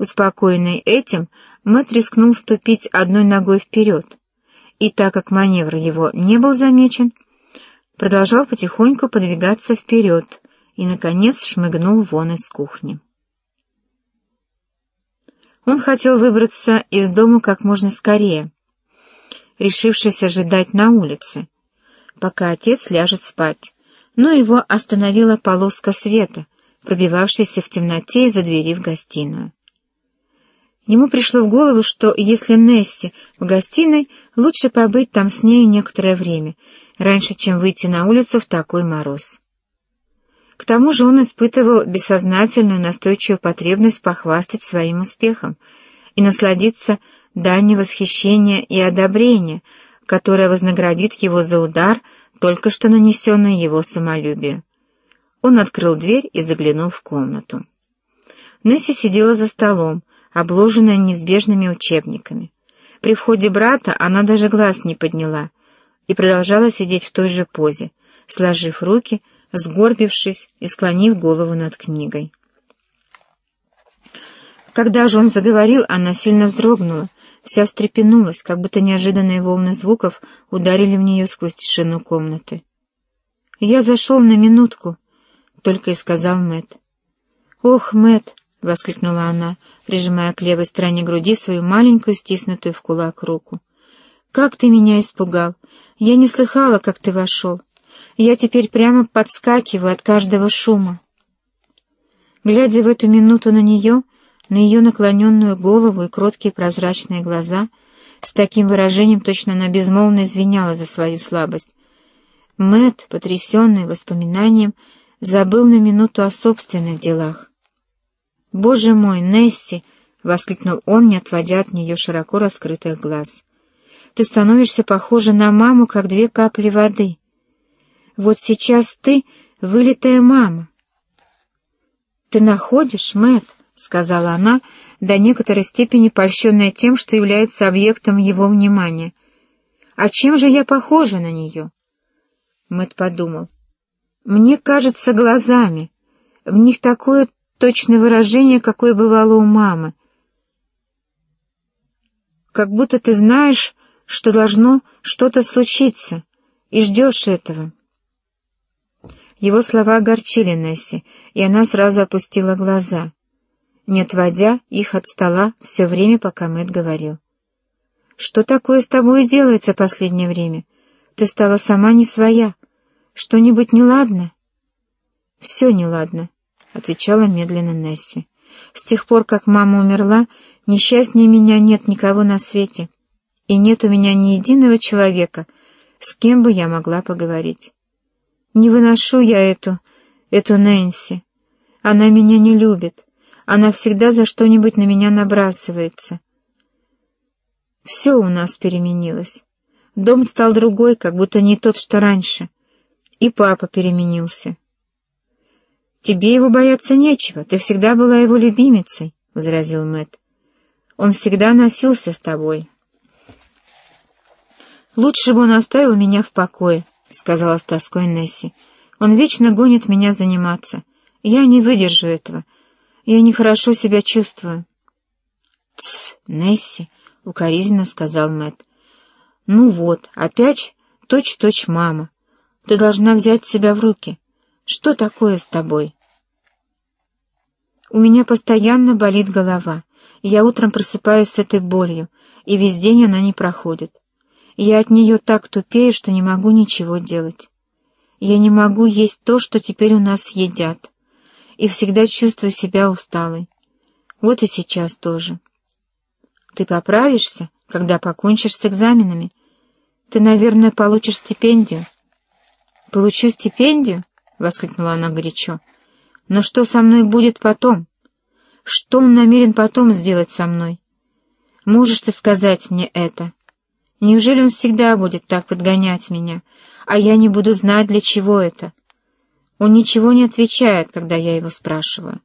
Успокоенный этим, Мэтт рискнул ступить одной ногой вперед, и так как маневр его не был замечен, продолжал потихоньку подвигаться вперед и, наконец, шмыгнул вон из кухни. Он хотел выбраться из дома как можно скорее, решившись ожидать на улице, пока отец ляжет спать, но его остановила полоска света, пробивавшаяся в темноте из-за двери в гостиную. Ему пришло в голову, что если Несси в гостиной, лучше побыть там с нею некоторое время, раньше, чем выйти на улицу в такой мороз. К тому же он испытывал бессознательную настойчивую потребность похвастать своим успехом и насладиться данью восхищения и одобрения, которое вознаградит его за удар, только что нанесенный его самолюбию. Он открыл дверь и заглянул в комнату. Несси сидела за столом, обложенная неизбежными учебниками. При входе брата она даже глаз не подняла и продолжала сидеть в той же позе, сложив руки, сгорбившись и склонив голову над книгой. Когда же он заговорил, она сильно вздрогнула, вся встрепенулась, как будто неожиданные волны звуков ударили в нее сквозь тишину комнаты. «Я зашел на минутку», — только и сказал Мэт. «Ох, Мэт, — воскликнула она, прижимая к левой стороне груди свою маленькую, стиснутую в кулак руку. «Как ты меня испугал! Я не слыхала, как ты вошел. Я теперь прямо подскакиваю от каждого шума». Глядя в эту минуту на нее, на ее наклоненную голову и кроткие прозрачные глаза, с таким выражением точно она безмолвно извиняла за свою слабость, Мэт, потрясенный воспоминанием, забыл на минуту о собственных делах. «Боже мой, Несси!» — воскликнул он, не отводя от нее широко раскрытых глаз. «Ты становишься похожа на маму, как две капли воды. Вот сейчас ты — вылитая мама». «Ты находишь, Мэтт?» — сказала она, до некоторой степени польщенная тем, что является объектом его внимания. «А чем же я похожа на нее?» Мэтт подумал. «Мне кажется, глазами. В них такое точное выражение, какое бывало у мамы. Как будто ты знаешь, что должно что-то случиться, и ждешь этого. Его слова огорчили Несси, и она сразу опустила глаза, не отводя их от стола все время, пока Мэтт говорил. «Что такое с тобой делается последнее время? Ты стала сама не своя. Что-нибудь неладно?» «Все неладно», — отвечала медленно Несси. «С тех пор, как мама умерла, несчастнее меня нет никого на свете, и нет у меня ни единого человека, с кем бы я могла поговорить. Не выношу я эту, эту Нэнси. Она меня не любит, она всегда за что-нибудь на меня набрасывается. Все у нас переменилось. Дом стал другой, как будто не тот, что раньше. И папа переменился. «Тебе его бояться нечего, ты всегда была его любимицей», — возразил Мэтт. «Он всегда носился с тобой». «Лучше бы он оставил меня в покое», — сказала с тоской Несси. «Он вечно гонит меня заниматься. Я не выдержу этого. Я нехорошо себя чувствую». «Тсс, Несси», — укоризненно сказал Мэтт. «Ну вот, опять точь-точь мама. Ты должна взять себя в руки. Что такое с тобой? У меня постоянно болит голова. Я утром просыпаюсь с этой болью, и весь день она не проходит. Я от нее так тупею, что не могу ничего делать. Я не могу есть то, что теперь у нас едят, и всегда чувствую себя усталой. Вот и сейчас тоже. Ты поправишься, когда покончишь с экзаменами? Ты, наверное, получишь стипендию. Получу стипендию? — воскликнула она горячо. «Но что со мной будет потом? Что он намерен потом сделать со мной? Можешь ты сказать мне это? Неужели он всегда будет так подгонять меня, а я не буду знать, для чего это? Он ничего не отвечает, когда я его спрашиваю.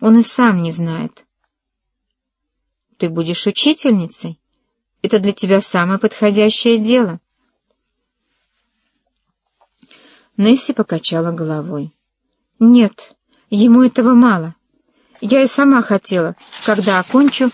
Он и сам не знает». «Ты будешь учительницей? Это для тебя самое подходящее дело». Несси покачала головой. «Нет, ему этого мало. Я и сама хотела, когда окончу,